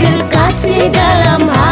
kekasih dalam hati.